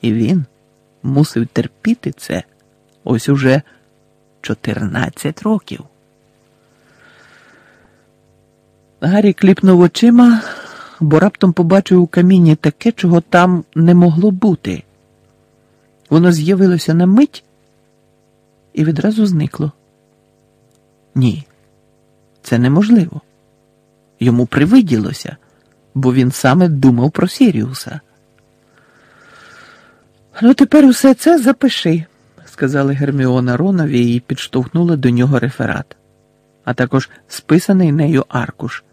І він мусив терпіти це ось уже 14 років. Гаррі кліпнув очима, бо раптом побачив у камінні таке, чого там не могло бути. Воно з'явилося на мить і відразу зникло. Ні, це неможливо. Йому привиділося, бо він саме думав про Сіріуса. Ну, тепер усе це запиши, сказали Герміона Ронові і підштовхнула до нього реферат, а також списаний нею аркуш.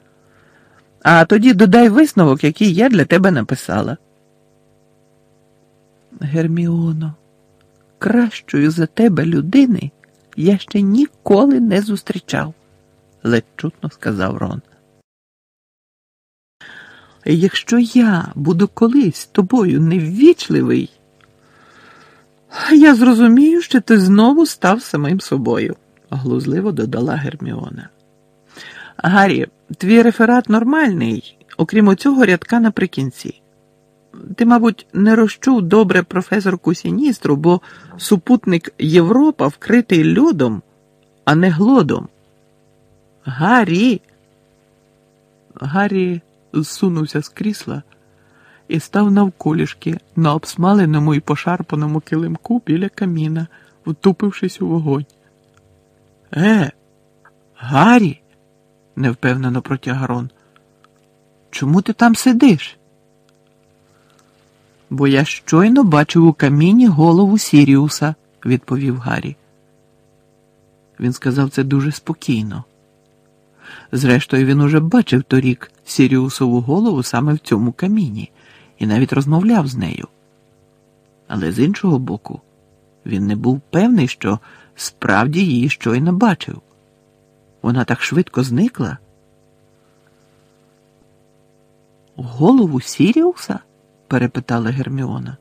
А тоді додай висновок, який я для тебе написала. Герміоно, кращою за тебе людини я ще ніколи не зустрічав, ледь чутно сказав Рон. Якщо я буду колись тобою неввічливий, я зрозумію, що ти знову став самим собою, глузливо додала Герміона. Гаррі, твій реферат нормальний, окрім оцього рядка наприкінці. Ти, мабуть, не розчув добре професорку Сіністру, бо супутник Європа вкритий льодом, а не глодом. Гаррі. Гаррі зсунувся з крісла і став навколішки на обсмаленому і пошарпаному килимку біля каміна, втупившись у вогонь. Е, Гаррі, невпевнено протяг Рон. Чому ти там сидиш? Бо я щойно бачив у каміні голову Сіріуса, відповів Гаррі. Він сказав це дуже спокійно. Зрештою, він уже бачив торік Сіріусову голову саме в цьому каміні і навіть розмовляв з нею. Але з іншого боку, він не був певний, що справді її щойно бачив. Вона так швидко зникла. Голову Сіріуса? перепитала Герміона.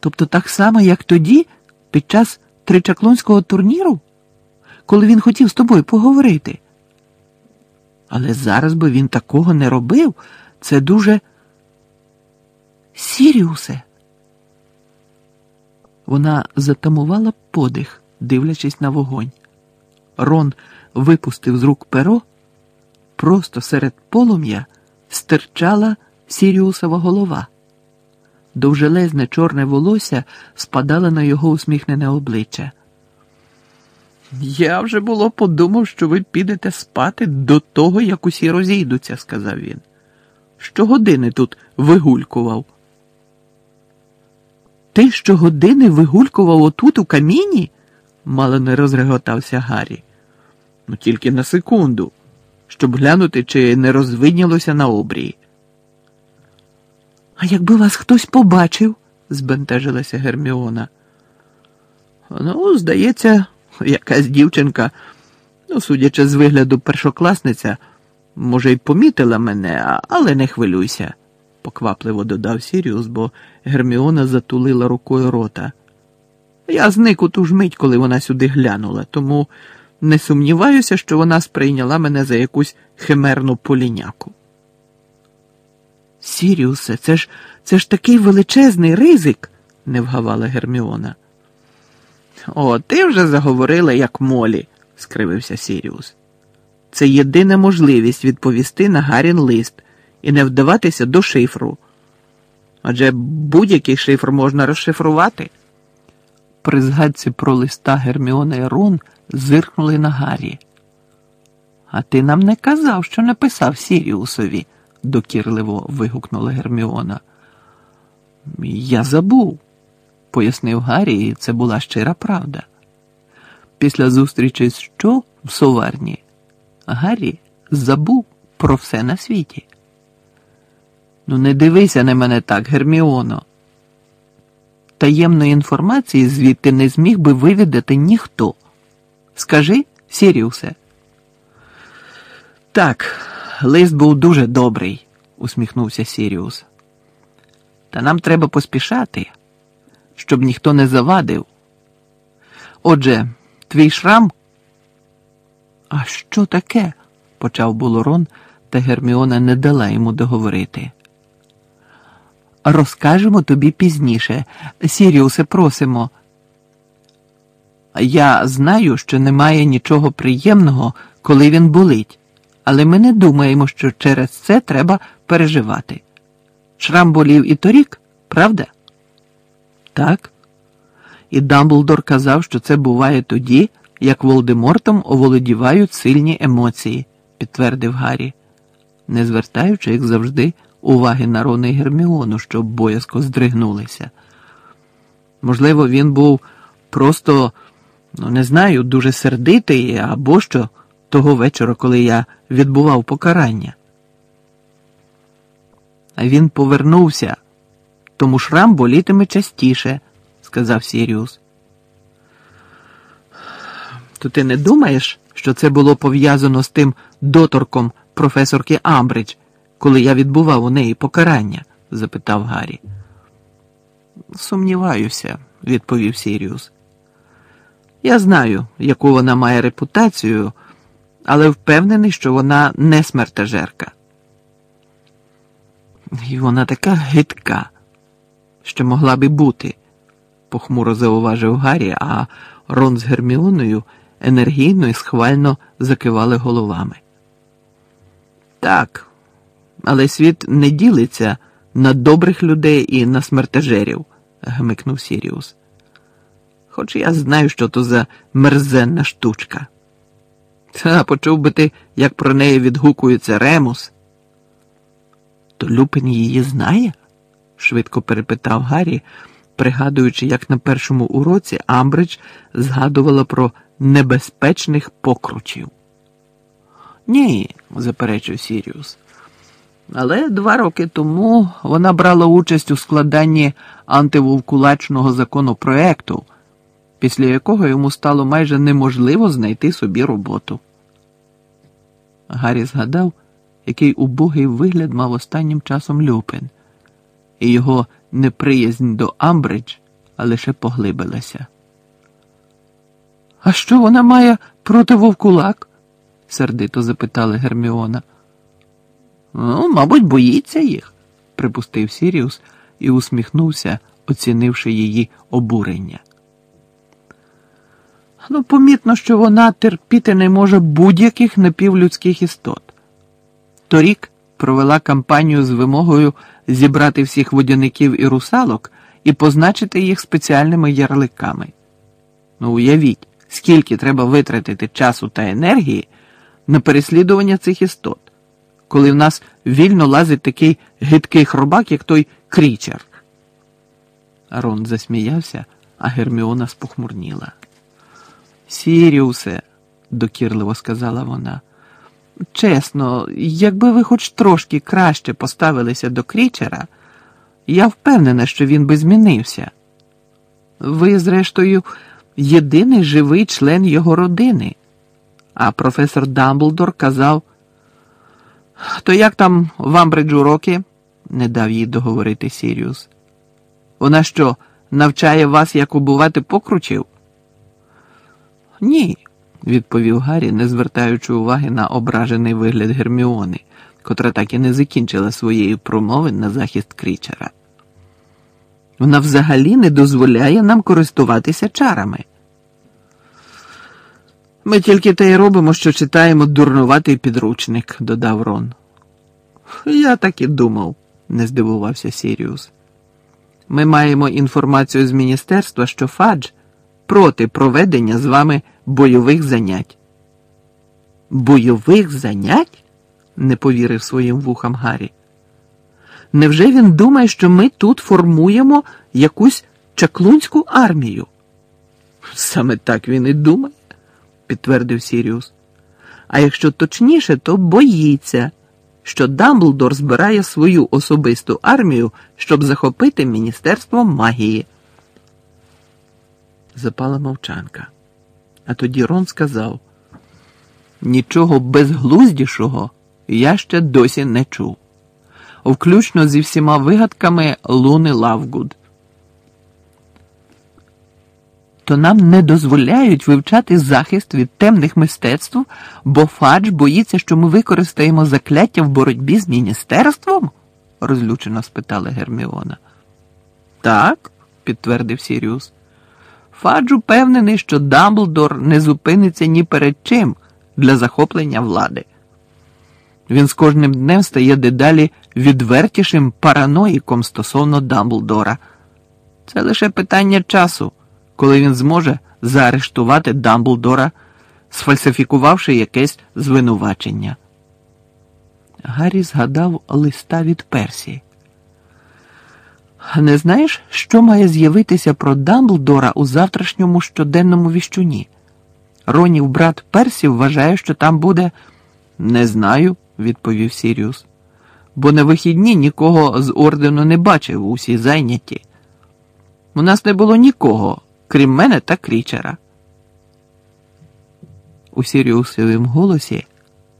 Тобто так само, як тоді, під час тричаклонського турніру, коли він хотів з тобою поговорити. Але зараз би він такого не робив. Це дуже. Сіріусе. Вона затамувала подих, дивлячись на вогонь. Рон випустив з рук перо, просто серед полум'я стирчала Сіріусова голова. Довжелезне чорне волосся спадало на його усміхнене обличчя. Я вже було подумав, що ви підете спати до того, як усі розійдуться, сказав він. Щогодини тут вигулькував. Ти щогодини вигулькував отут у каміні? мало не розреготався Гаррі. Ну тільки на секунду, щоб глянути, чи не розвиднілося на обрії. А якби вас хтось побачив, збентежилася Герміона. Ну, здається, якась дівчинка, ну, судячи з вигляду першокласниця, може, й помітила мене, але не хвилюйся, поквапливо додав Сіріус, бо Герміона затулила рукою рота. Я зник у ту ж мить, коли вона сюди глянула, тому не сумніваюся, що вона сприйняла мене за якусь химерну поліняку. Сіріусе, це ж це ж такий величезний ризик, не вгавала Герміона. О, ти вже заговорила, як молі, скривився Сіріус. Це єдина можливість відповісти на Гарін лист і не вдаватися до шифру. Адже будь-який шифр можна розшифрувати. При згадці про листа Герміона і Рон зиркнули на Гаррі. А ти нам не казав, що написав Сіріусові, докірливо вигукнула Герміона. Я забув пояснив Гаррі, і це була щира правда. Після зустрічі з що в соварні Гаррі забув про все на світі. Ну, не дивися на мене так, Герміоно. Таємної інформації звідти не зміг би вивідати ніхто. Скажи, Сіріусе. Так, лист був дуже добрий, усміхнувся Сіріус. Та нам треба поспішати щоб ніхто не завадив. Отже, твій шрам. А що таке? почав було Рон, та Герміона не дала йому договорити. Розкажемо тобі пізніше. Сіріусе, просимо. Я знаю, що немає нічого приємного, коли він болить, але ми не думаємо, що через це треба переживати. Шрам болів і торік, правда? Так. І Дамблдор казав, що це буває тоді, як Волдемортом оволодівають сильні емоції, підтвердив Гаррі, не звертаючи, як завжди, уваги на Рона Герміону, що боязко здригнулися. Можливо, він був просто, ну не знаю, дуже сердитий або що того вечора, коли я відбував покарання. А він повернувся, тому шрам болітиме частіше, сказав Сіріус. То ти не думаєш, що це було пов'язано з тим доторком професорки Амбридж, коли я відбував у неї покарання? запитав Гаррі. Сумніваюся, відповів Сіріус. Я знаю, яку вона має репутацію, але впевнений, що вона не смертежерка. І вона така гидка, що могла би бути, похмуро зауважив Гаррі, а Рон з Герміоною енергійно і схвально закивали головами. Так, але світ не ділиться на добрих людей і на смертежерів, гмикнув Сіріус. Хоч я знаю, що то за мерзенна штучка. Та почув би ти, як про неї відгукується Ремус. То Люпин її знає? швидко перепитав Гаррі, пригадуючи, як на першому уроці Амбридж згадувала про небезпечних покручів. Ні, заперечив Сіріус. Але два роки тому вона брала участь у складанні антивовкулачного законопроекту, після якого йому стало майже неможливо знайти собі роботу. Гаррі згадав, який убогий вигляд мав останнім часом Люпин, і його неприязнь до Амбридж лише поглибилася. А що вона має проти вовкулак? сердито запитала Герміона. Ну, мабуть, боїться їх, припустив Сіріус і усміхнувся, оцінивши її обурення. Ну, помітно, що вона терпіти не може будь-яких напівлюдських істот. Торік провела кампанію з вимогою зібрати всіх водяників і русалок і позначити їх спеціальними ярликами. Ну, уявіть, скільки треба витратити часу та енергії на переслідування цих істот, коли в нас вільно лазить такий гидкий хробак, як той крічер. Рон засміявся, а Герміона спохмурніла. Сіріусе, докірливо сказала вона. Чесно, якби ви хоч трошки краще поставилися до крічера, я впевнена, що він би змінився. Ви, зрештою, єдиний живий член його родини. А професор Дамблдор казав, то як там в Амбриджу уроки? не дав їй договорити Сіріус. Вона що, навчає вас, як убувати покручів? Ні, відповів Гаррі, не звертаючи уваги на ображений вигляд Герміони, котра так і не закінчила своєї промови на захист крічера. Вона взагалі не дозволяє нам користуватися чарами. Ми тільки те й робимо, що читаємо дурнуватий підручник, додав Рон. Я так і думав, не здивувався Сіріус. Ми маємо інформацію з міністерства, що Фадж проти проведення з вами бойових занять. Бойових занять? не повірив своїм вухам Гаррі. Невже він думає, що ми тут формуємо якусь чаклунську армію? Саме так він і думає, підтвердив Сіріус. А якщо точніше, то боїться, що Дамблдор збирає свою особисту армію, щоб захопити Міністерство магії. Запала мовчанка. А тоді Рон сказав: нічого безглуздішого я ще досі не чув, включно зі всіма вигадками Луни Лавгуд. То нам не дозволяють вивчати захист від темних мистецтв, бо Фадж боїться, що ми використаємо закляття в боротьбі з міністерством? розлючено спитала Герміона. Так, підтвердив Сіріус. Фадж упевнений, що Дамблдор не зупиниться ні перед чим для захоплення влади. Він з кожним днем стає дедалі відвертішим параноїком стосовно Дамблдора. Це лише питання часу, коли він зможе заарештувати Дамблдора, сфальсифікувавши якесь звинувачення. Гаррі згадав листа від Персі. Не знаєш, що має з'явитися про Дамблдора у завтрашньому щоденному віщуні? Ронів брат Персі вважає, що там буде. Не знаю, відповів Сіріус, бо на вихідні нікого з ордену не бачив, усі зайняті. У нас не було нікого, крім мене та крічера. У Сіріусовім голосі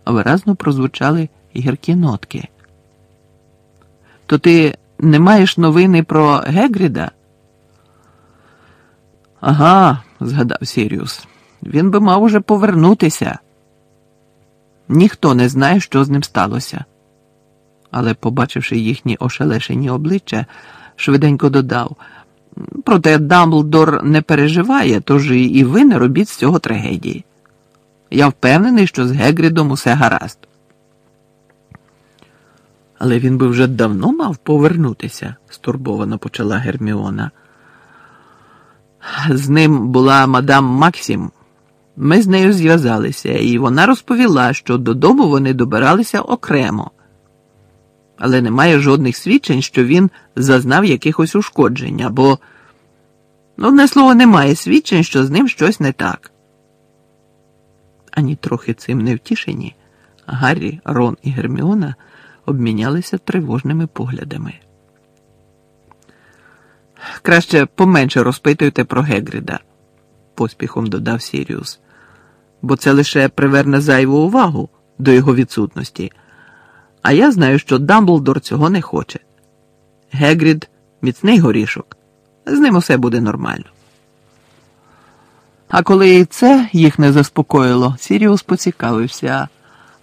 виразно прозвучали гіркі нотки. То ти не маєш новини про Гегріда? Ага, згадав Сіріус. Він би мав уже повернутися. Ніхто не знає, що з ним сталося. Але, побачивши їхні ошелешені обличчя, швиденько додав. Проте Дамблдор не переживає, тож і ви не робіть з цього трагедії. Я впевнений, що з Гегрідом усе гаразд. Але він би вже давно мав повернутися, стурбовано почала Герміона. З ним була мадам Максім. Ми з нею зв'язалися, і вона розповіла, що додому вони добиралися окремо, але немає жодних свідчень, що він зазнав якихось ушкоджень, або, ну, одне слово, немає свідчень, що з ним щось не так. Ані трохи цим не втішені, Гаррі, Рон і Герміона обмінялися тривожними поглядами. Краще поменше розпитуйте про Гегріда, поспіхом додав Сіріус, бо це лише приверне зайву увагу до його відсутності. А я знаю, що Дамблдор цього не хоче. Гегрід міцний горішок, з ним усе буде нормально. А коли і це їх не заспокоїло, Сіріус поцікавився.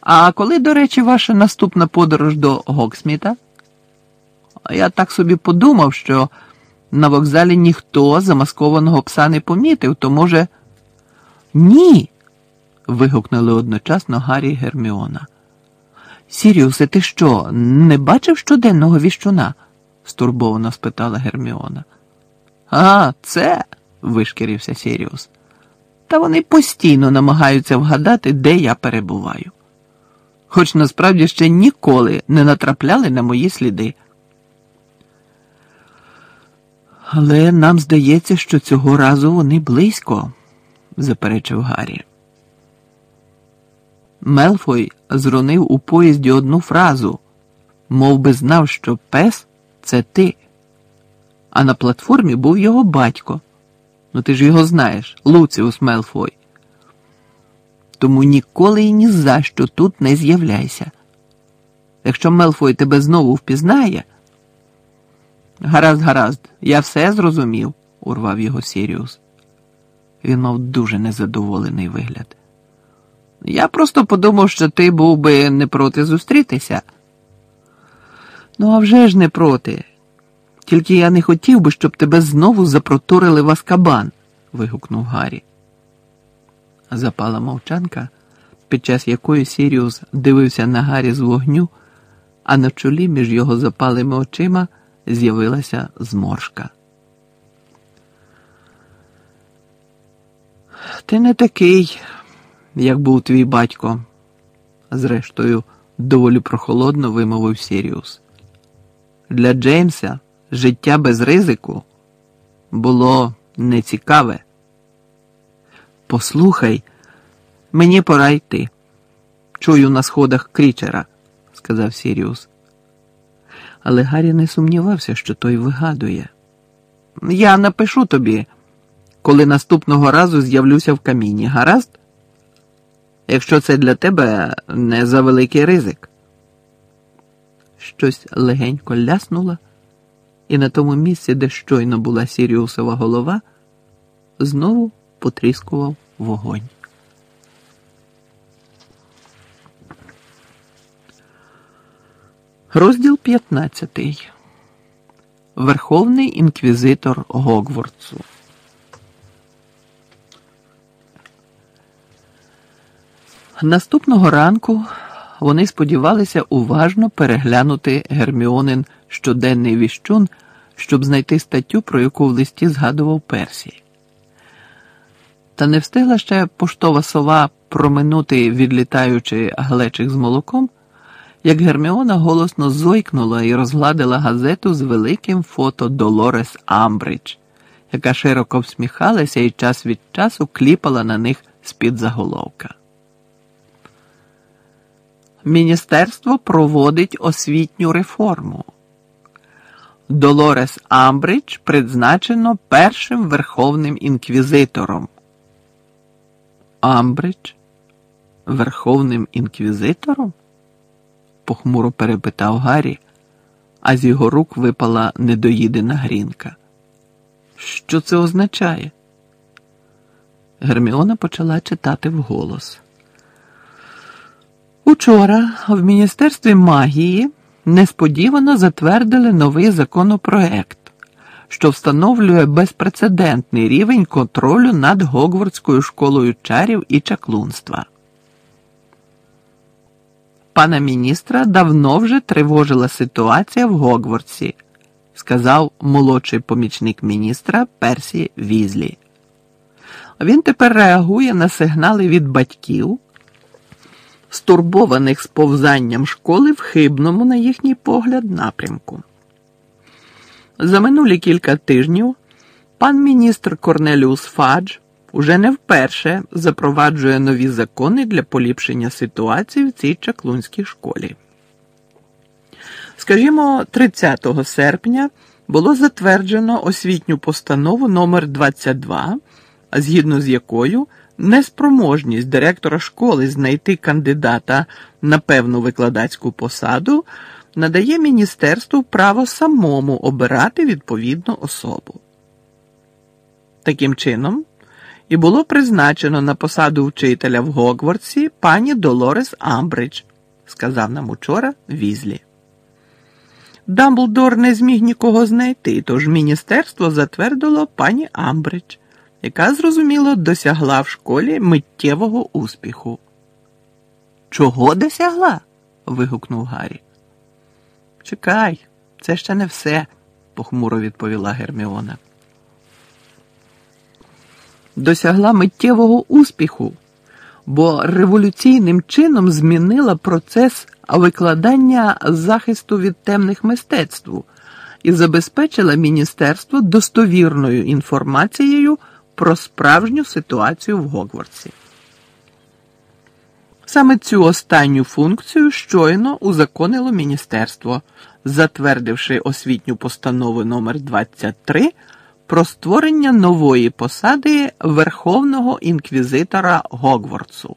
А коли, до речі, ваша наступна подорож до Гоксміта? Я так собі подумав, що на вокзалі ніхто замаскованого пса не помітив, то може. Ні. вигукнули одночасно Гаррі Герміона. Сіріусе, ти що, не бачив щоденного віщуна? стурбовано спитала Герміона. А, це. вишкірився Сіріус. Та вони постійно намагаються вгадати, де я перебуваю хоч насправді ще ніколи не натрапляли на мої сліди. Але нам здається, що цього разу вони близько, заперечив Гаррі. Мелфой зронив у поїзді одну фразу, мов би знав, що пес це ти. А на платформі був його батько. Ну ти ж його знаєш, Луціус Мелфой тому ніколи і ні за що тут не з'являйся. Якщо Мелфой тебе знову впізнає. Гаразд, гаразд, я все зрозумів, урвав його Сіріус. Він мав дуже незадоволений вигляд. Я просто подумав, що ти був би не проти зустрітися. Ну, а вже ж не проти. Тільки я не хотів би, щоб тебе знову запроторили в Аскабан, вигукнув Гаррі запала мовчанка, під час якої Сіріус дивився на Гаррі з вогню, а на чолі між його запалими очима з'явилася зморшка. Ти не такий, як був твій батько, зрештою, доволі прохолодно вимовив Сіріус. Для Джеймса життя без ризику було нецікаве. Послухай, мені пора йти. Чую на сходах крічера, сказав Сіріус. Але Гаррі не сумнівався, що той вигадує. Я напишу тобі, коли наступного разу з'явлюся в каміні, гаразд? Якщо це для тебе не за великий ризик. Щось легенько ляснуло, і на тому місці, де щойно була Сіріусова голова, знову потріскував вогонь. Розділ 15. Верховний інквізитор Гогвардсу. Наступного ранку вони сподівалися уважно переглянути Герміонин щоденний віщун, щоб знайти статтю, про яку в листі згадував Персій. Та не встигла ще поштова сова проминути, відлітаючи глечик з молоком як Герміона голосно зойкнула і розгладила газету з великим фото Долорес Амбридж, яка широко всміхалася і час від часу кліпала на них з-під заголовка. Міністерство проводить освітню реформу. Долорес Амбридж призначено першим верховним інквізитором. Амбридж? Верховним інквізитором? похмуро перепитав Гаррі, а з його рук випала недоїдена грінка. Що це означає? Герміона почала читати вголос. Учора в Міністерстві магії несподівано затвердили новий законопроект, що встановлює безпрецедентний рівень контролю над Гогвардською школою чарів і чаклунства. Пана міністра давно вже тривожила ситуація в Гогвардсі, сказав молодший помічник міністра Персі Візлі. Він тепер реагує на сигнали від батьків, стурбованих сповзанням школи в хибному, на їхній погляд, напрямку. За минулі кілька тижнів пан міністр Корнеліус Фадж уже не вперше запроваджує нові закони для поліпшення ситуації в цій чаклунській школі. Скажімо, 30 серпня було затверджено освітню постанову номер 22 згідно з якою неспроможність директора школи знайти кандидата на певну викладацьку посаду надає міністерству право самому обирати відповідну особу. Таким чином, і було призначено на посаду вчителя в Гогвардсі пані Долорес Амбридж, сказав нам учора Візлі. Дамблдор не зміг нікого знайти, тож міністерство затвердило пані Амбридж, яка, зрозуміло, досягла в школі миттєвого успіху. Чого досягла? вигукнув Гаррі. Чекай, це ще не все, похмуро відповіла Герміона досягла миттєвого успіху, бо революційним чином змінила процес викладання захисту від темних мистецтв і забезпечила міністерство достовірною інформацією про справжню ситуацію в Гогвардсі. Саме цю останню функцію щойно узаконило міністерство, затвердивши освітню постанову номер 23 про створення нової посади Верховного інквізитора Гогвардсу.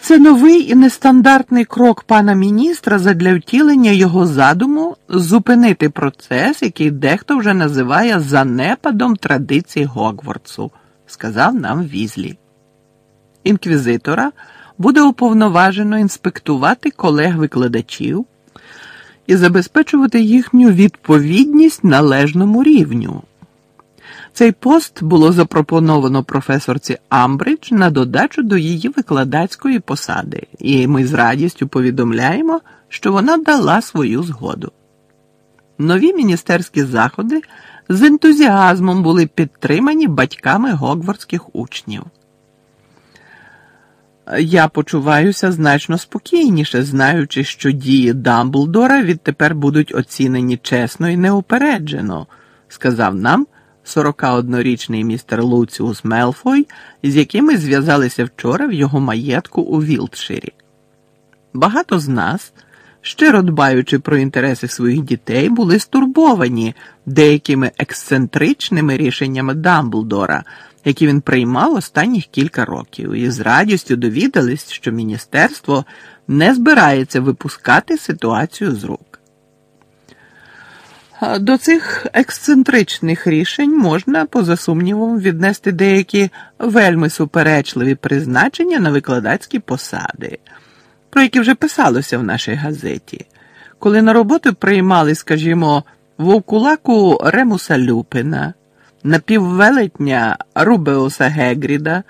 Це новий і нестандартний крок пана міністра задля втілення його задуму зупинити процес, який дехто вже називає занепадом традицій Гогвардсу, сказав нам Візлі. Інквізитора буде уповноважено інспектувати колег-викладачів і забезпечувати їхню відповідність належному рівню. Цей пост було запропоновано професорці Амбридж на додачу до її викладацької посади, і ми з радістю повідомляємо, що вона дала свою згоду. Нові міністерські заходи з ентузіазмом були підтримані батьками гогвардських учнів. Я почуваюся значно спокійніше, знаючи, що дії Дамблдора відтепер будуть оцінені чесно і неупереджено, сказав нам 41-річний містер Луціус Мелфой, з яким ми зв'язалися вчора в його маєтку у Вілтширі. Багато з нас, щиро дбаючи про інтереси своїх дітей, були стурбовані деякими ексцентричними рішеннями Дамблдора – які він приймав останніх кілька років, і з радістю довідались, що міністерство не збирається випускати ситуацію з рук. До цих ексцентричних рішень можна, поза сумнівом, віднести деякі вельми суперечливі призначення на викладацькі посади. про які вже писалося в нашій газеті, коли на роботу приймали, скажімо, вовкулаку Ремуса Люпина, напіввелетня Рубеуса Гегріда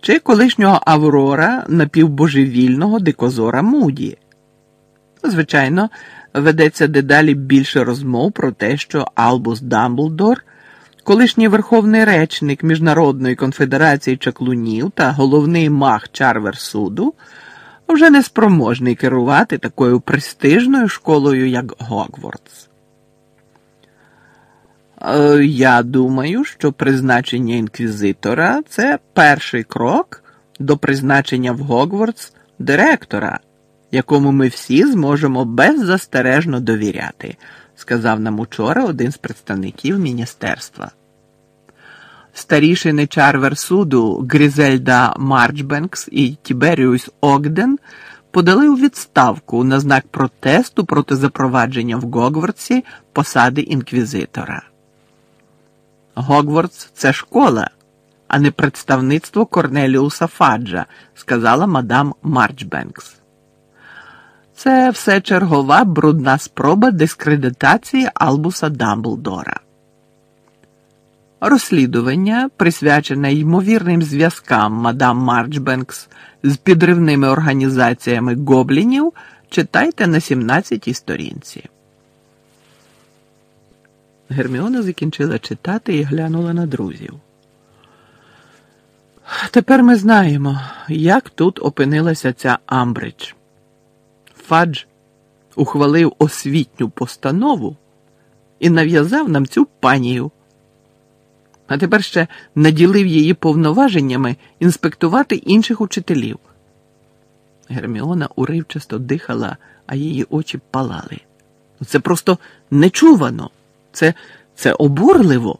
чи колишнього Аврора напівбожевільного дикозора Муді. Звичайно, ведеться дедалі більше розмов про те, що Албус Дамблдор, колишній верховний речник Міжнародної конфедерації чаклунів та головний мах Чарверсуду, вже не спроможний керувати такою престижною школою, як Гогвардс. Е, Я думаю, що призначення інквізитора це перший крок до призначення в Гогвардс директора, якому ми всі зможемо беззастережно довіряти, сказав нам учора один з представників міністерства. Старійшини Чарверсуду Грізельда Марчбенкс і Тіберіус Огден подали у відставку на знак протесту проти запровадження в Гогвардсі посади інквізитора. Гогвардс це школа, а не представництво Корнеліуса Фаджа, сказала мадам Марчбенкс. Це все чергова брудна спроба дискредитації Албуса Дамблдора. Розслідування, присвячене ймовірним зв'язкам мадам Марчбенкс з підривними організаціями гоблінів, читайте на 17-й сторінці. Герміона закінчила читати і глянула на друзів. Тепер ми знаємо, як тут опинилася ця Амбридж. Фадж ухвалив освітню постанову і нав'язав нам цю панію. А тепер ще наділив її повноваженнями інспектувати інших учителів. Герміона уривчасто дихала, а її очі палали. Це просто нечувано. Це це обурливо.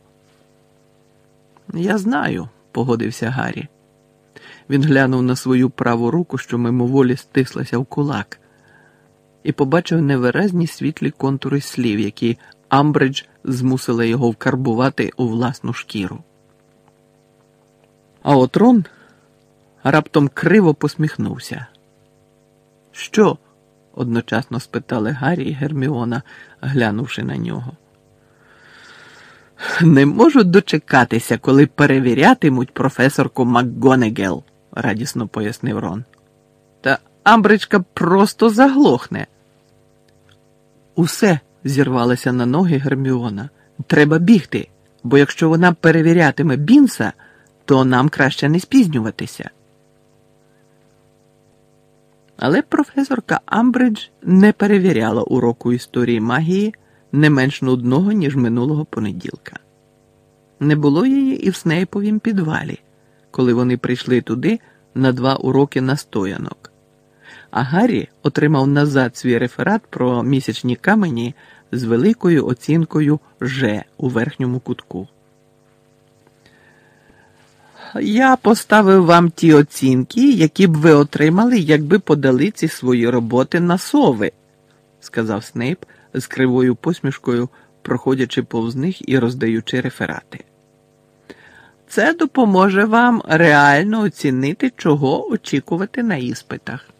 Я знаю, погодився Гаррі. Він глянув на свою праву руку, що мимоволі стислася в кулак, і побачив невиразні світлі контури слів, які Амбридж змусила його вкарбувати у власну шкіру. А от Рон раптом криво посміхнувся. Що? одночасно спитали Гаррі і Герміона, глянувши на нього. Не можу дочекатися, коли перевірятимуть професорку МакГонегел, радісно пояснив Рон. Та Амбричка просто заглохне. Усе зірвалася на ноги Герміона. Треба бігти, бо якщо вона перевірятиме Бінса, то нам краще не спізнюватися. Але професорка Амбридж не перевіряла уроку історії магії не менш нудного, ніж минулого понеділка. Не було її і в Снейповім підвалі, коли вони прийшли туди на два уроки настоянок. А Гаррі отримав назад свій реферат про місячні камені з великою оцінкою Ж у верхньому кутку. Я поставив вам ті оцінки, які б ви отримали, якби подали ці свої роботи на сови, сказав Снейп з кривою посмішкою, проходячи повз них і роздаючи реферати. Це допоможе вам реально оцінити, чого очікувати на іспитах.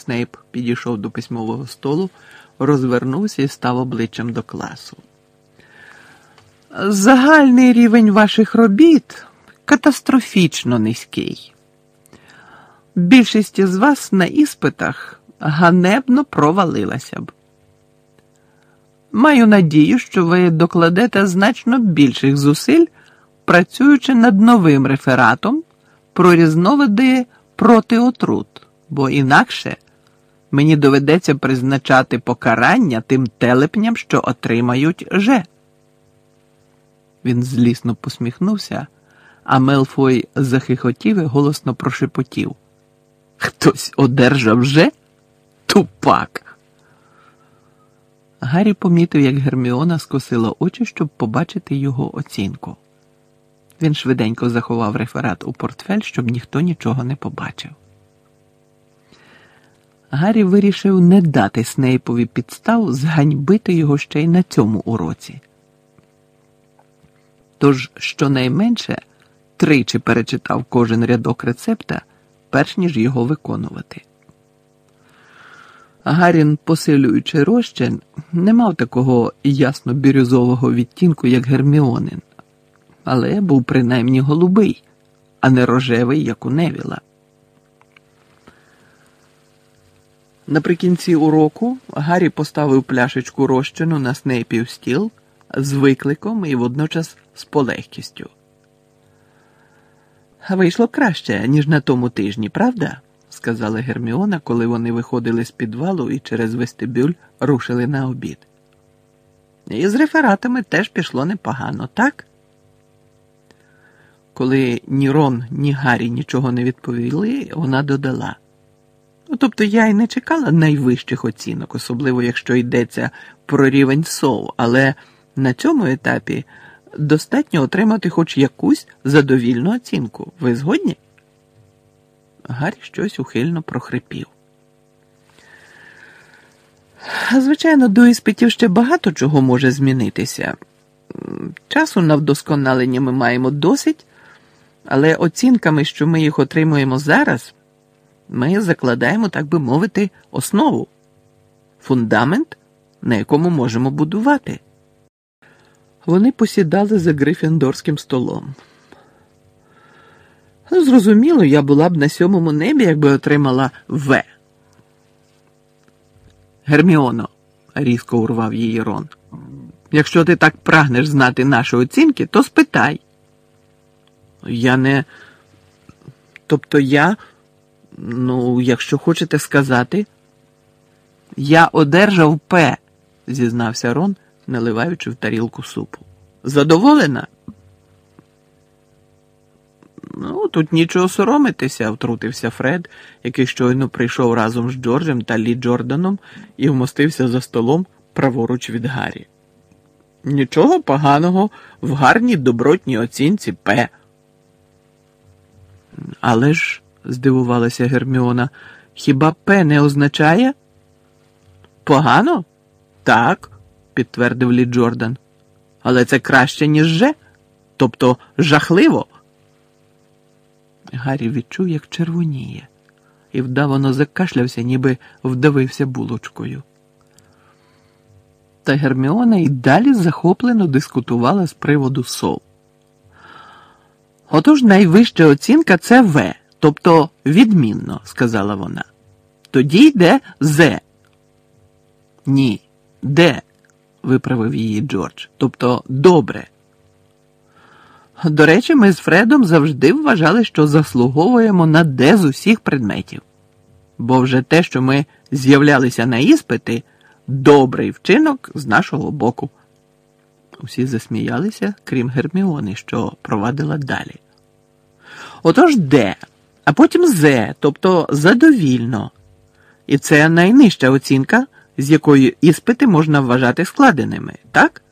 Снейп підійшов до письмового столу, розвернувся і став обличчям до класу. Загальний рівень ваших робіт катастрофічно низький. Більшість із вас на іспитах ганебно провалилася б. Маю надію, що ви докладете значно більших зусиль, працюючи над новим рефератом про різновиди проти отрут, бо інакше мені доведеться призначати покарання тим телепням, що отримають же. Він злісно посміхнувся, а Мелфой захихотів і голосно прошепотів. Хтось одержав же? Тупак. Гаррі помітив, як Герміона скосила очі, щоб побачити його оцінку. Він швиденько заховав реферат у портфель, щоб ніхто нічого не побачив. Гаррі вирішив не дати Снейпові підстав зганьбити його ще й на цьому уроці. Тож, щонайменше, тричі перечитав кожен рядок рецепта, перш ніж його виконувати. Гарін, посилюючи розчин, не мав такого ясно бірюзового відтінку, як Герміонин, але був принаймні голубий, а не рожевий, як у Невіла. Наприкінці уроку Гаррі поставив пляшечку розчину на снейпів стіл з викликом і водночас з полегкістю. Вийшло краще, ніж на тому тижні, правда? сказала Герміона, коли вони виходили з підвалу і через вестибюль рушили на обід. І з рефератами теж пішло непогано, так? Коли ні Рон, ні Гаррі нічого не відповіли, вона додала. Ну, тобто я й не чекала найвищих оцінок, особливо якщо йдеться про рівень сов, але на цьому етапі достатньо отримати хоч якусь задовільну оцінку. Ви згодні? Гаррі щось ухильно прохрипів. Звичайно, до іспитів ще багато чого може змінитися. Часу на вдосконалення ми маємо досить, але оцінками, що ми їх отримуємо зараз, ми закладаємо, так би мовити, основу, фундамент, на якому можемо будувати. Вони посідали за грифіндорським столом. Ну, зрозуміло, я була б на сьомому небі, якби отримала В. Герміоно, різко урвав її Рон. Якщо ти так прагнеш знати наші оцінки, то спитай. Я не. Тобто я, ну, якщо хочете сказати, я одержав П, зізнався Рон, наливаючи в тарілку супу. Задоволена? Ну, тут нічого соромитися, втрутився Фред, який щойно прийшов разом з Джорджем та Лі Джорданом і вмостився за столом праворуч від Гаррі. Нічого поганого в гарній добротній оцінці П. Але ж, здивувалася Герміона, хіба П не означає? Погано? Так, підтвердив Лі Джордан. Але це краще, ніж Ж, тобто жахливо. Гаррі відчув, як червоніє, і вдавано закашлявся, ніби вдавився булочкою. Та Герміона й далі захоплено дискутувала з приводу сов. Отож найвища оцінка це В, тобто відмінно, сказала вона. Тоді йде З. Ні, Д, виправив її Джордж, тобто добре. До речі, ми з Фредом завжди вважали, що заслуговуємо на Д з усіх предметів. Бо вже те, що ми з'являлися на іспити, добрий вчинок з нашого боку. Усі засміялися, крім Герміони, що провадила далі. Отож Д, а потім З, тобто задовільно. І це найнижча оцінка, з якою іспити можна вважати складеними, так?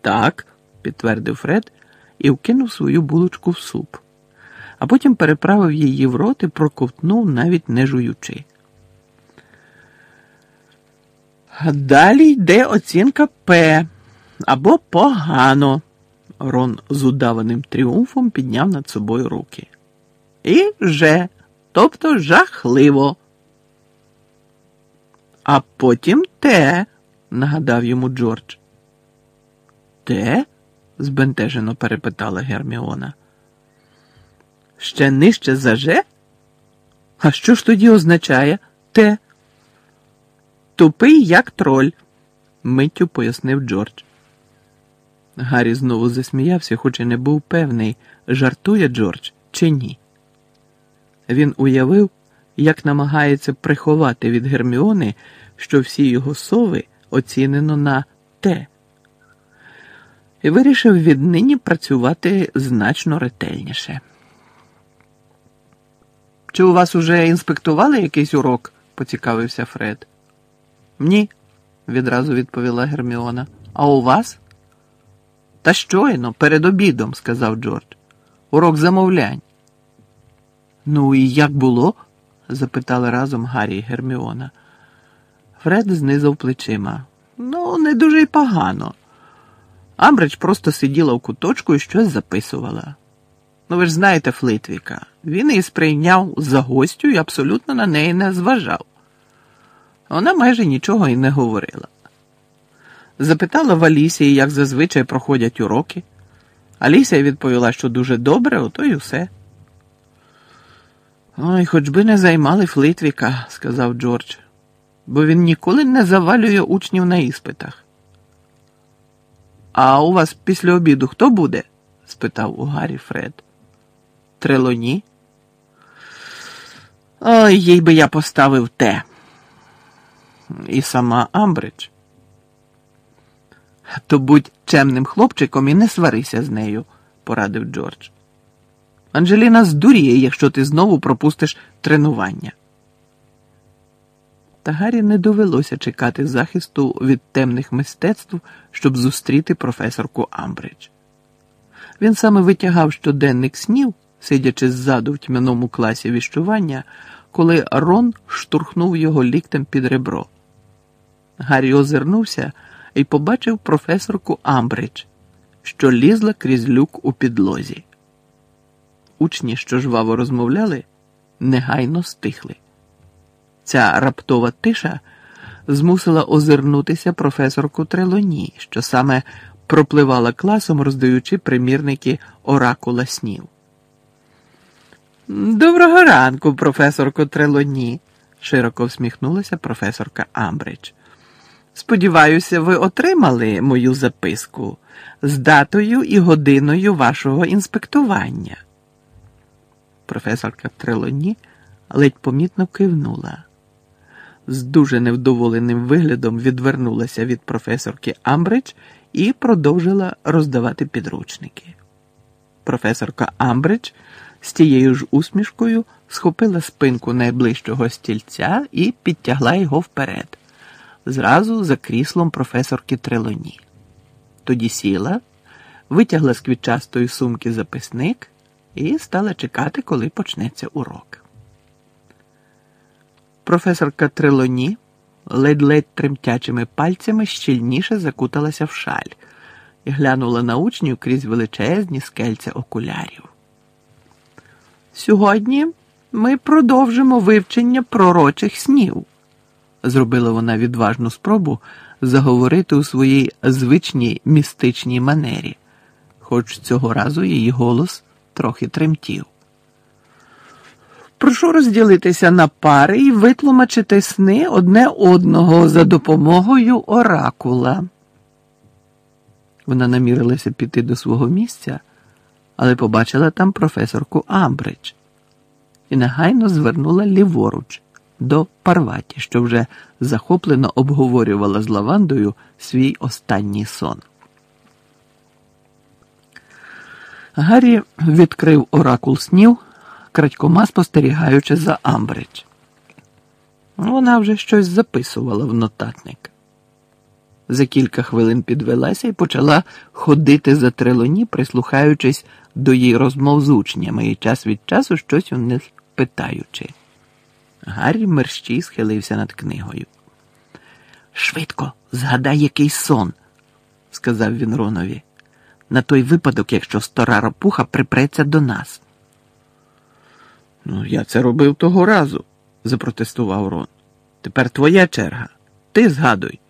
Так, підтвердив Фред і вкинув свою булочку в суп, а потім переправив її в рот і проковтнув, навіть не жуючи. Далі йде оцінка П або погано. Рон з удаваним тріумфом підняв над собою руки. І Ж, тобто жахливо. А потім Т, нагадав йому Джордж. Т? збентежено перепитала Герміона. Ще нижче за Ж? А що ж тоді означає Т? Тупий, як троль, миттю пояснив Джордж. Гаррі знову засміявся, хоч і не був певний, жартує Джордж чи ні. Він уявив, як намагається приховати від Герміони, що всі його сови оцінено на Т, і вирішив віднині працювати значно ретельніше. Чи у вас уже інспектували якийсь урок? поцікавився Фред. Ні, відразу відповіла Герміона. А у вас? Та щойно, перед обідом, сказав Джордж. Урок замовлянь. Ну і як було? запитали разом Гаррі і Герміона. Фред знизав плечима. Ну, не дуже й погано. Амбридж просто сиділа в куточку і щось записувала. Ну, ви ж знаєте Флитвіка. Він її сприйняв за гостю і абсолютно на неї не зважав. Вона майже нічого і не говорила. Запитала в Алісії, як зазвичай проходять уроки. Алісія відповіла, що дуже добре, ото й усе. Ой, хоч би не займали Флитвіка, сказав Джордж, бо він ніколи не завалює учнів на іспитах. А у вас після обіду хто буде? спитав у Гаррі Фред. Трелоні? Ой, їй би я поставив те. І сама Амбридж. То будь чемним хлопчиком і не сварися з нею, порадив Джордж. Анджеліна здуріє, якщо ти знову пропустиш тренування. Та Гаррі не довелося чекати захисту від темних мистецтв, щоб зустріти професорку Амбридж. Він саме витягав щоденник снів, сидячи ззаду в тьмяному класі віщування, коли Рон штурхнув його ліктем під ребро. Гаррі озирнувся і побачив професорку Амбридж, що лізла крізь люк у підлозі. Учні, що жваво розмовляли, негайно стихли. Ця раптова тиша змусила озирнутися професорку Трелоні, що саме пропливала класом, роздаючи примірники оракула снів. Доброго ранку, професорко Трелоні, широко всміхнулася професорка Амбридж. Сподіваюся, ви отримали мою записку з датою і годиною вашого інспектування. Професорка Трелоні ледь помітно кивнула. З дуже невдоволеним виглядом відвернулася від професорки Амбридж і продовжила роздавати підручники. Професорка Амбридж з тією ж усмішкою схопила спинку найближчого стільця і підтягла його вперед, зразу за кріслом професорки Трелоні. Тоді сіла, витягла з квітчастої сумки записник і стала чекати, коли почнеться урок. Професорка Трелоні ледь-ледь тремтячими пальцями щільніше закуталася в шаль і глянула на учнів крізь величезні скельця окулярів. Сьогодні ми продовжимо вивчення пророчих снів, зробила вона відважну спробу заговорити у своїй звичній містичній манері, хоч цього разу її голос трохи тремтів. Прошу розділитися на пари і витлумачити сни одне одного за допомогою оракула. Вона намірилася піти до свого місця, але побачила там професорку Амбридж і негайно звернула ліворуч до Парваті, що вже захоплено обговорювала з лавандою свій останній сон. Гаррі відкрив оракул снів, крадькома спостерігаючи за Амбридж. Вона вже щось записувала в нотатник. За кілька хвилин підвелася і почала ходити за трелоні, прислухаючись до її розмов з учнями і час від часу щось у них питаючи. Гаррі мерщій схилився над книгою. Швидко, згадай який сон, сказав він Ронові, на той випадок, якщо стара ропуха припреться до нас. Ну, я це робив того разу, запротестував Рон. Тепер твоя черга. Ти згадуй.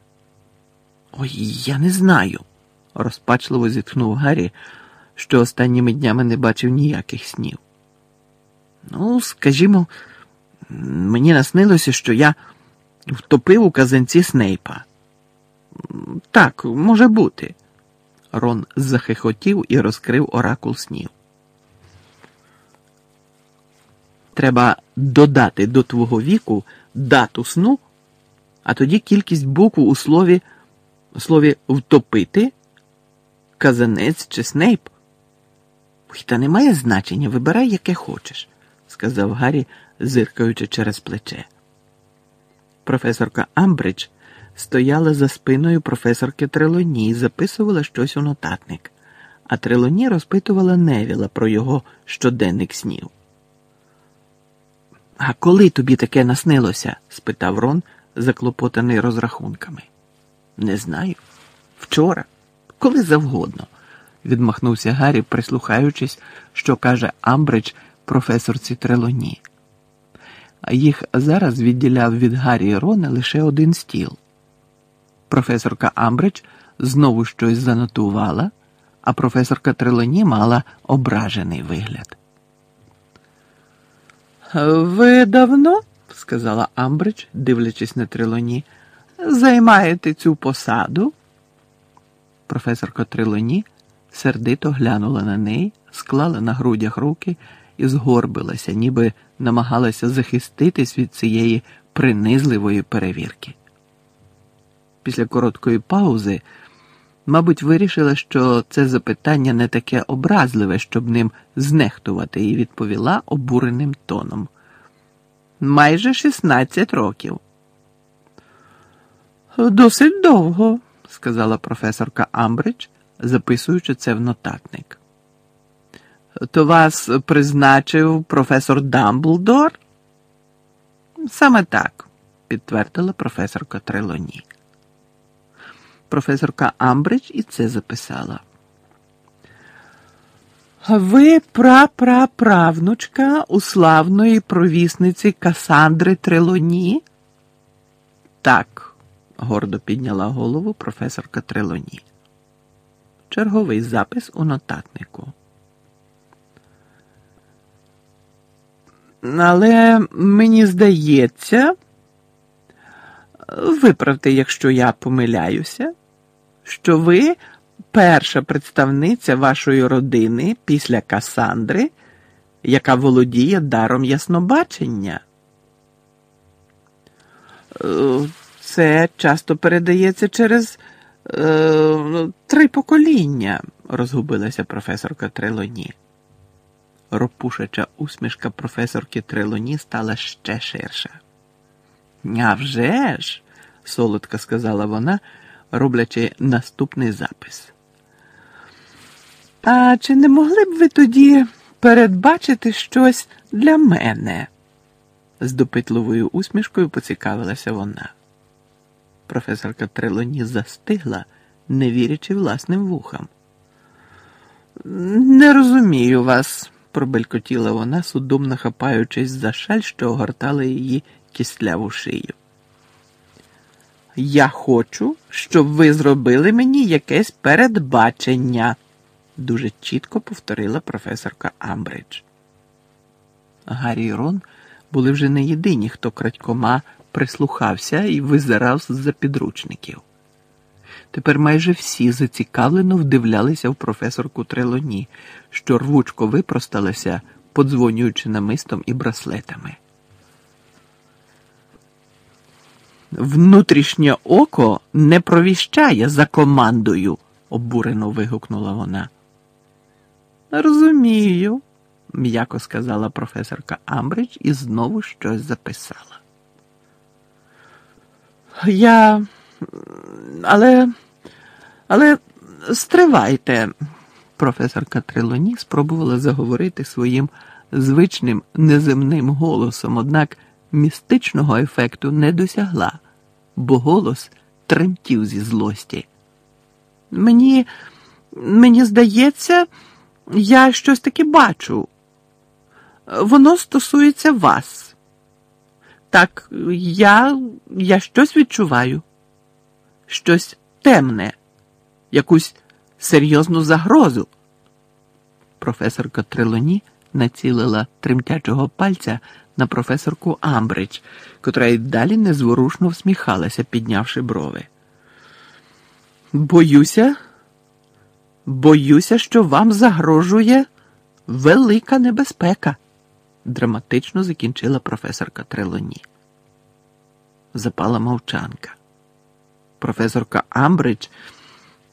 Ой, я не знаю, розпачливо зітхнув Гаррі, що останніми днями не бачив ніяких снів. Ну, скажімо, мені наснилося, що я втопив у казанці Снейпа. Так, може бути. Рон захихотів і розкрив оракул снів. Треба додати до твого віку дату сну, а тоді кількість букв у слові слові втопити, казанець чи снейп. Ой, Та не має значення, вибирай, яке хочеш, сказав Гаррі, зиркаючи через плече. Професорка Амбридж стояла за спиною професорки Трелоні і записувала щось у нотатник, а Трелоні розпитувала Невіла про його щоденник снів. А коли тобі таке наснилося? спитав Рон, заклопотаний розрахунками. Не знаю. Вчора, коли завгодно, відмахнувся Гаррі, прислухаючись, що каже Амбридж професорці Трелоні. а їх зараз відділяв від Гаррі і Рона лише один стіл. Професорка Амбридж знову щось занотувала, а професорка Трелоні мала ображений вигляд. Ви давно, сказала Амбридж, дивлячись на Трелоні, займаєте цю посаду? Професорка Трелоні сердито глянула на неї, склала на грудях руки і згорбилася, ніби намагалася захиститись від цієї принизливої перевірки. Після короткої паузи, мабуть, вирішила, що це запитання не таке образливе, щоб ним знехтувати, і відповіла обуреним тоном. Майже 16 років. Досить довго, сказала професорка Амбридж, записуючи це в нотатник. То вас призначив професор Дамблдор? Саме так, підтвердила професорка Трелоні. Професорка Амбридж і це записала. Ви прапраправнучка у славної провісниці Касандри Трелоні? Так, гордо підняла голову професорка Трелоні. Черговий запис у нотатнику. Але мені здається, виправте, якщо я помиляюся, що ви перша представниця вашої родини після Касандри, яка володіє даром яснобачення. Е, це часто передається через е, три покоління, розгубилася професорка Трелоні. Ропушача усмішка професорки Трелоні стала ще ширша. «А вже ж!» – солодко сказала вона, роблячи наступний запис. А чи не могли б ви тоді передбачити щось для мене? з допитливою усмішкою поцікавилася вона. Професорка Трелоні застигла, не вірячи власним вухам. Не розумію вас, пробелькотіла вона, судомно хапаючись за шаль, що огортала її кисляву шию. Я хочу, щоб ви зробили мені якесь передбачення дуже чітко повторила професорка Амбридж. Гаррі і Рон були вже не єдині, хто крадькома прислухався і визирав з-за підручників. Тепер майже всі зацікавлено вдивлялися в професорку Трелоні, що рвучко випросталася, подзвонюючи намистом і браслетами. Внутрішнє око не провіщає за командою, обурено вигукнула вона. Розумію, м'яко сказала професорка Амбридж і знову щось записала. Я. Але. Але стривайте, професорка Трелоні спробувала заговорити своїм звичним неземним голосом, однак містичного ефекту не досягла, бо голос тремтів зі злості. Мені, Мені здається. Я щось таки бачу. Воно стосується вас. Так, я я щось відчуваю, щось темне, якусь серйозну загрозу. Професорка Трелоні націлила тремтячого пальця на професорку Амбридж, котра й далі незворушно всміхалася, піднявши брови. Боюся, Боюся, що вам загрожує велика небезпека, драматично закінчила професорка Трелоні. Запала мовчанка. Професорка Амбридж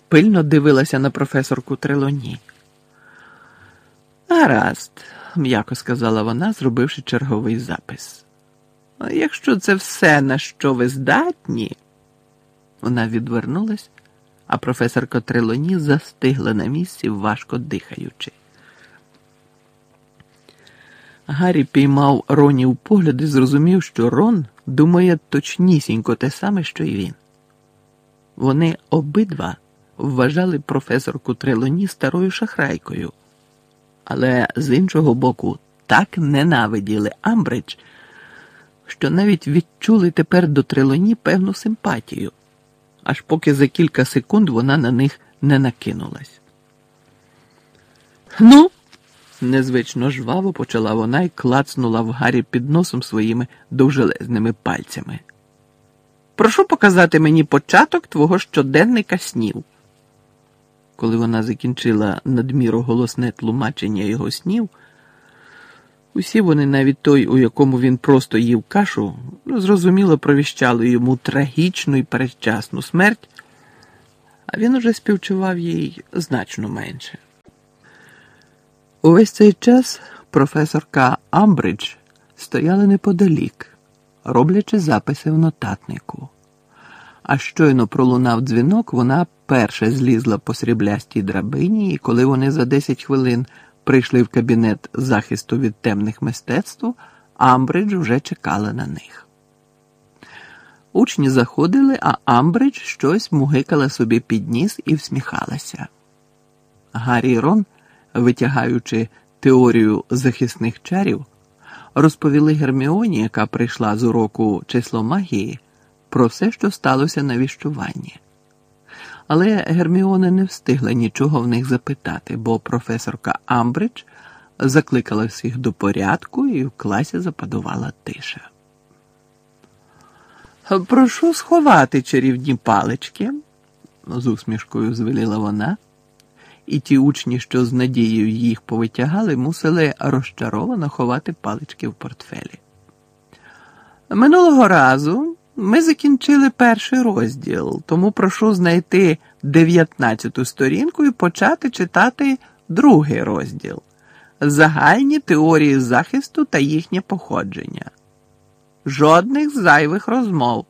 пильно дивилася на професорку Трелоні. Гаразд, м'яко сказала вона, зробивши черговий запис. Якщо це все, на що ви здатні, вона відвернулась а професорка Трелоні застигла на місці, важко дихаючи. Гаррі піймав Ронів погляд і зрозумів, що Рон думає точнісінько те саме, що й він. Вони обидва вважали професорку Трелоні старою шахрайкою, але з іншого боку так ненавиділи Амбридж, що навіть відчули тепер до трилоні певну симпатію, аж поки за кілька секунд вона на них не накинулась. Ну, незвично жваво почала вона і клацнула в Гаррі під носом своїми довжелезними пальцями. Прошу показати мені початок твого щоденника снів. Коли вона закінчила надміру голосне тлумачення його снів, усі вони, навіть той, у якому він просто їв кашу, зрозуміло провіщали йому трагічну і передчасну смерть, а він уже співчував їй значно менше. Увесь цей час професорка Амбридж стояла неподалік, роблячи записи в нотатнику. А щойно пролунав дзвінок, вона перша злізла по сріблястій драбині, і коли вони за 10 хвилин прийшли в кабінет захисту від темних мистецтв, Амбридж вже чекала на них. Учні заходили, а Амбридж щось мугикала собі під ніс і всміхалася. Гаррі Рон, витягаючи теорію захисних чарів, розповіли Герміоні, яка прийшла з уроку число магії, про все, що сталося на віщуванні. Але Герміона не встигла нічого в них запитати, бо професорка Амбридж закликала всіх до порядку і в класі западувала тиша. Прошу сховати чарівні палички, з усмішкою звеліла вона, і ті учні, що з надією їх повитягали, мусили розчаровано ховати палички в портфелі. Минулого разу ми закінчили перший розділ, тому прошу знайти дев'ятнадцяту сторінку і почати читати другий розділ загальні теорії захисту та їхнє походження. Жодних зайвих розмов.